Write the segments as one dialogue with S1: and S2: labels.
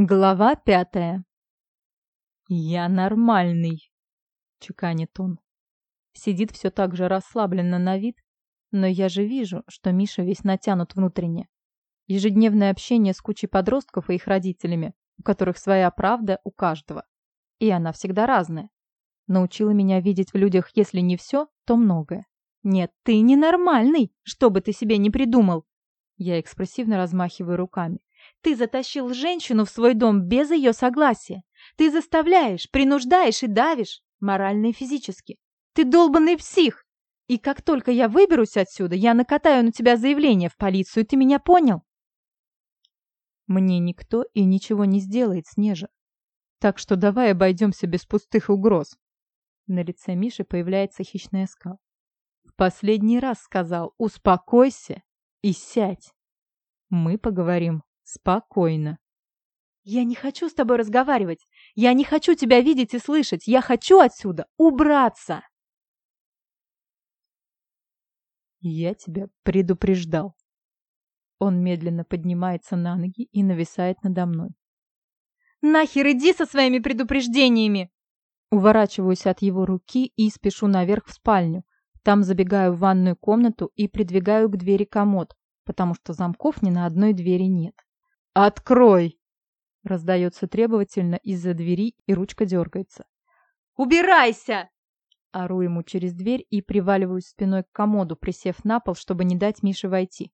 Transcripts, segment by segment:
S1: Глава пятая. «Я нормальный», — чеканит он. Сидит все так же расслабленно на вид, но я же вижу, что Миша весь натянут внутренне. Ежедневное общение с кучей подростков и их родителями, у которых своя правда у каждого. И она всегда разная. Научила меня видеть в людях, если не все, то многое. «Нет, ты ненормальный, что бы ты себе не придумал!» Я экспрессивно размахиваю руками. Ты затащил женщину в свой дом без ее согласия. Ты заставляешь, принуждаешь и давишь, морально и физически. Ты долбанный псих. И как только я выберусь отсюда, я накатаю на тебя заявление в полицию, ты меня понял? Мне никто и ничего не сделает, Снежа. Так что давай обойдемся без пустых угроз. На лице Миши появляется хищная скал. В последний раз сказал «Успокойся и сядь». Мы поговорим Спокойно. Я не хочу с тобой разговаривать. Я не хочу тебя видеть и слышать. Я хочу отсюда убраться. Я тебя предупреждал. Он медленно поднимается на ноги и нависает надо мной. «Нахер иди со своими предупреждениями!» Уворачиваюсь от его руки и спешу наверх в спальню. Там забегаю в ванную комнату и придвигаю к двери комод, потому что замков ни на одной двери нет. «Открой!» Раздается требовательно из-за двери, и ручка дергается. «Убирайся!» Ору ему через дверь и приваливаюсь спиной к комоду, присев на пол, чтобы не дать Мише войти.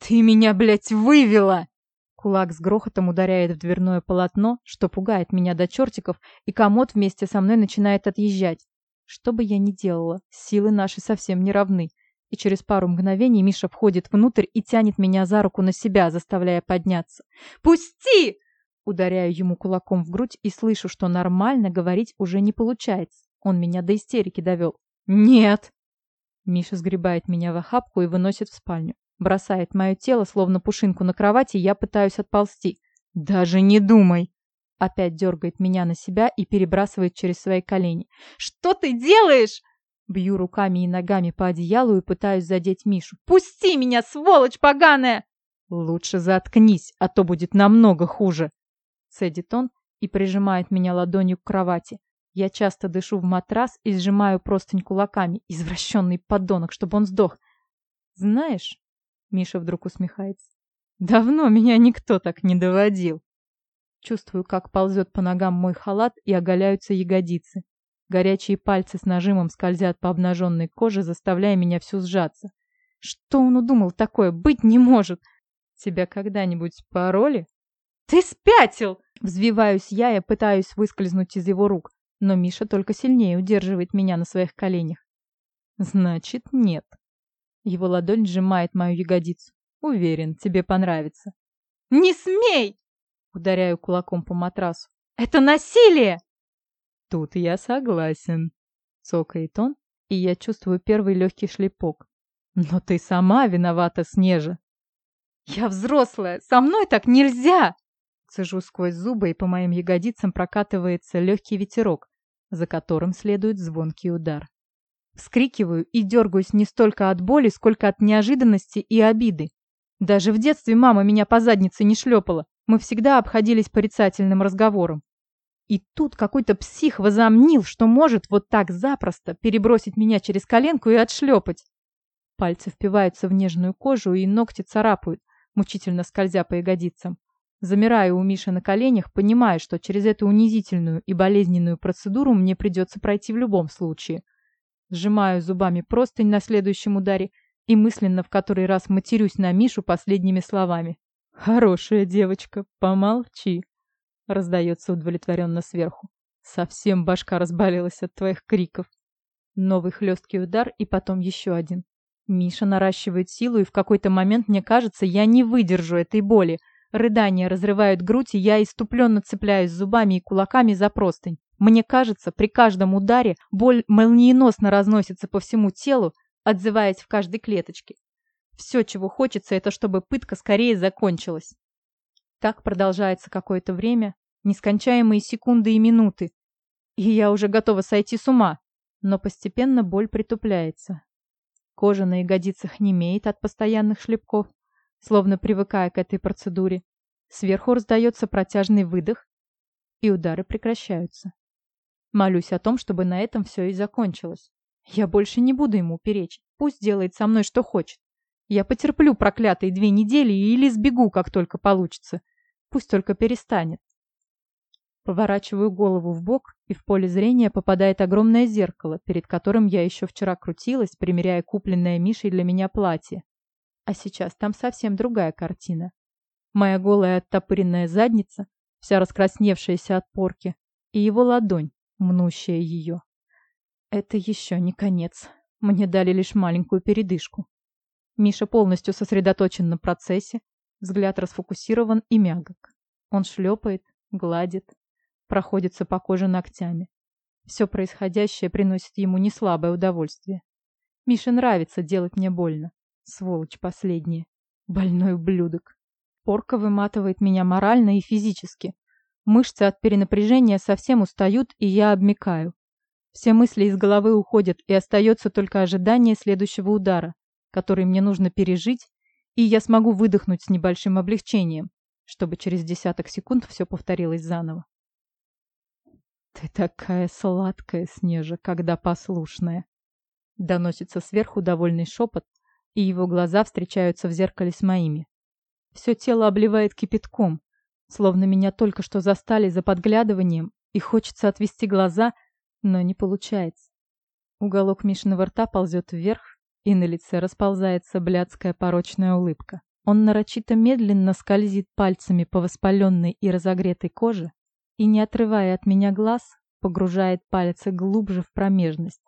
S1: «Ты меня, блядь, вывела!» Кулак с грохотом ударяет в дверное полотно, что пугает меня до чертиков, и комод вместе со мной начинает отъезжать. Что бы я ни делала, силы наши совсем не равны и через пару мгновений Миша входит внутрь и тянет меня за руку на себя, заставляя подняться. «Пусти!» Ударяю ему кулаком в грудь и слышу, что нормально говорить уже не получается. Он меня до истерики довел. «Нет!» Миша сгребает меня в охапку и выносит в спальню. Бросает мое тело, словно пушинку на кровати, и я пытаюсь отползти. «Даже не думай!» Опять дергает меня на себя и перебрасывает через свои колени. «Что ты делаешь?» Бью руками и ногами по одеялу и пытаюсь задеть Мишу. «Пусти меня, сволочь поганая!» «Лучше заткнись, а то будет намного хуже!» Цедит он и прижимает меня ладонью к кровати. Я часто дышу в матрас и сжимаю простынь кулаками. Извращенный подонок, чтобы он сдох. «Знаешь...» — Миша вдруг усмехается. «Давно меня никто так не доводил!» Чувствую, как ползет по ногам мой халат и оголяются ягодицы. Горячие пальцы с нажимом скользят по обнаженной коже, заставляя меня всю сжаться. Что он удумал такое? Быть не может! Тебя когда-нибудь пороли? Ты спятил! Взвиваюсь я и пытаюсь выскользнуть из его рук, но Миша только сильнее удерживает меня на своих коленях. Значит, нет. Его ладонь сжимает мою ягодицу. Уверен, тебе понравится. Не смей! Ударяю кулаком по матрасу. Это насилие! Тут я согласен. Цокает он, и я чувствую первый легкий шлепок. Но ты сама виновата, Снежа. Я взрослая, со мной так нельзя! Цежу сквозь зубы, и по моим ягодицам прокатывается легкий ветерок, за которым следует звонкий удар. Вскрикиваю и дергаюсь не столько от боли, сколько от неожиданности и обиды. Даже в детстве мама меня по заднице не шлепала. Мы всегда обходились порицательным разговором. И тут какой-то псих возомнил, что может вот так запросто перебросить меня через коленку и отшлепать. Пальцы впиваются в нежную кожу и ногти царапают, мучительно скользя по ягодицам. Замираю у Миши на коленях, понимая, что через эту унизительную и болезненную процедуру мне придется пройти в любом случае. Сжимаю зубами простынь на следующем ударе и мысленно в который раз матерюсь на Мишу последними словами. «Хорошая девочка, помолчи». Раздается удовлетворенно сверху. Совсем башка разболелась от твоих криков. Новый хлесткий удар и потом еще один. Миша наращивает силу, и в какой-то момент мне кажется, я не выдержу этой боли. Рыдания разрывают грудь, и я иступленно цепляюсь зубами и кулаками за простынь. Мне кажется, при каждом ударе боль молниеносно разносится по всему телу, отзываясь в каждой клеточке. Все, чего хочется, это чтобы пытка скорее закончилась. Так продолжается какое-то время, нескончаемые секунды и минуты. И я уже готова сойти с ума. Но постепенно боль притупляется. Кожа на ягодицах немеет от постоянных шлепков, словно привыкая к этой процедуре. Сверху раздается протяжный выдох, и удары прекращаются. Молюсь о том, чтобы на этом все и закончилось. Я больше не буду ему перечить. Пусть делает со мной что хочет. Я потерплю проклятые две недели или сбегу, как только получится. Пусть только перестанет. Поворачиваю голову в бок, и в поле зрения попадает огромное зеркало, перед которым я еще вчера крутилась, примеряя купленное Мишей для меня платье. А сейчас там совсем другая картина. Моя голая оттопыренная задница, вся раскрасневшаяся от порки, и его ладонь, мнущая ее. Это еще не конец. Мне дали лишь маленькую передышку. Миша полностью сосредоточен на процессе, взгляд расфокусирован и мягок. Он шлепает, гладит, проходится по коже ногтями. Все происходящее приносит ему неслабое удовольствие. Мише нравится делать мне больно. Сволочь последняя. Больной ублюдок. Порка выматывает меня морально и физически. Мышцы от перенапряжения совсем устают, и я обмикаю. Все мысли из головы уходят, и остается только ожидание следующего удара, который мне нужно пережить, и я смогу выдохнуть с небольшим облегчением, чтобы через десяток секунд все повторилось заново. «Ты такая сладкая, Снежа, когда послушная!» Доносится сверху довольный шепот, и его глаза встречаются в зеркале с моими. Все тело обливает кипятком, словно меня только что застали за подглядыванием, и хочется отвести глаза, но не получается. Уголок Мишиного рта ползет вверх, и на лице расползается блядская порочная улыбка. Он нарочито медленно скользит пальцами по воспаленной и разогретой коже и, не отрывая от меня глаз, погружает пальцы глубже в промежность.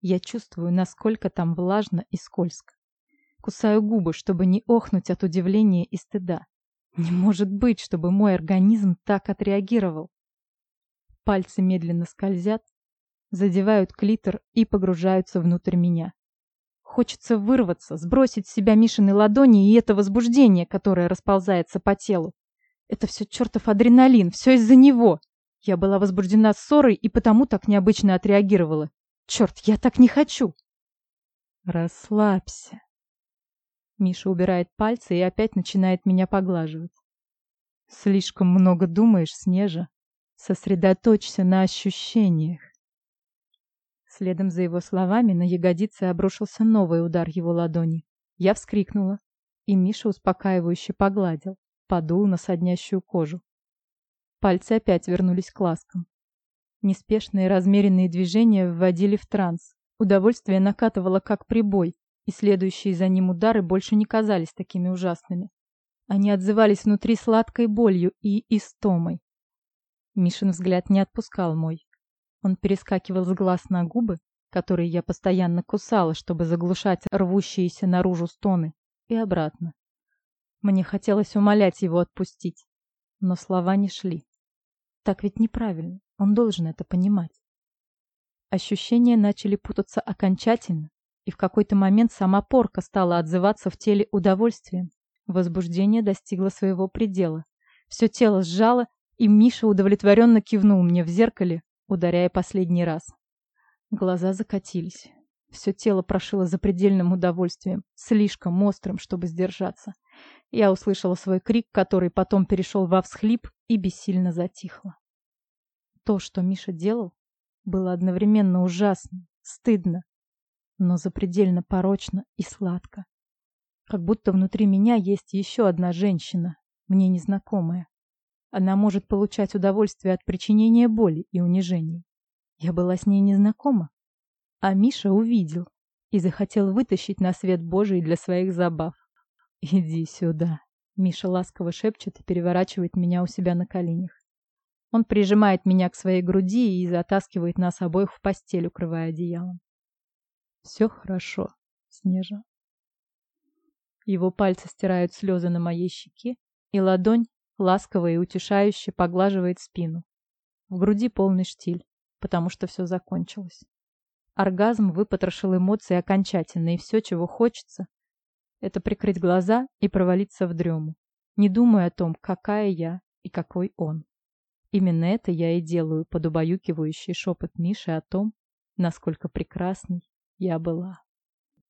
S1: Я чувствую, насколько там влажно и скользко. Кусаю губы, чтобы не охнуть от удивления и стыда. Не может быть, чтобы мой организм так отреагировал. Пальцы медленно скользят, задевают клитор и погружаются внутрь меня. Хочется вырваться, сбросить с себя Мишины ладони и это возбуждение, которое расползается по телу. Это все чертов адреналин, все из-за него. Я была возбуждена ссорой и потому так необычно отреагировала. Черт, я так не хочу. Расслабься. Миша убирает пальцы и опять начинает меня поглаживать. Слишком много думаешь, Снежа. Сосредоточься на ощущениях. Следом за его словами на ягодице обрушился новый удар его ладони. Я вскрикнула, и Миша успокаивающе погладил подул на соднящую кожу. Пальцы опять вернулись к ласкам. Неспешные размеренные движения вводили в транс. Удовольствие накатывало как прибой, и следующие за ним удары больше не казались такими ужасными. Они отзывались внутри сладкой болью и истомой. Мишин взгляд не отпускал мой. Он перескакивал с глаз на губы, которые я постоянно кусала, чтобы заглушать рвущиеся наружу стоны, и обратно. Мне хотелось умолять его отпустить, но слова не шли. Так ведь неправильно, он должен это понимать. Ощущения начали путаться окончательно, и в какой-то момент сама порка стала отзываться в теле удовольствием. Возбуждение достигло своего предела. Все тело сжало, и Миша удовлетворенно кивнул мне в зеркале, ударяя последний раз. Глаза закатились. Все тело прошило запредельным удовольствием, слишком острым, чтобы сдержаться. Я услышала свой крик, который потом перешел во всхлип и бессильно затихло. То, что Миша делал, было одновременно ужасно, стыдно, но запредельно порочно и сладко. Как будто внутри меня есть еще одна женщина, мне незнакомая. Она может получать удовольствие от причинения боли и унижений. Я была с ней незнакома. А Миша увидел и захотел вытащить на свет Божий для своих забав. «Иди сюда!» Миша ласково шепчет и переворачивает меня у себя на коленях. Он прижимает меня к своей груди и затаскивает нас обоих в постель, укрывая одеялом. «Все хорошо, Снежа». Его пальцы стирают слезы на моей щеке, и ладонь ласково и утешающе поглаживает спину. В груди полный штиль, потому что все закончилось. Оргазм выпотрошил эмоции окончательно, и все, чего хочется, это прикрыть глаза и провалиться в дрему, не думая о том, какая я и какой он. Именно это я и делаю под убаюкивающий шепот Миши о том, насколько прекрасной я была.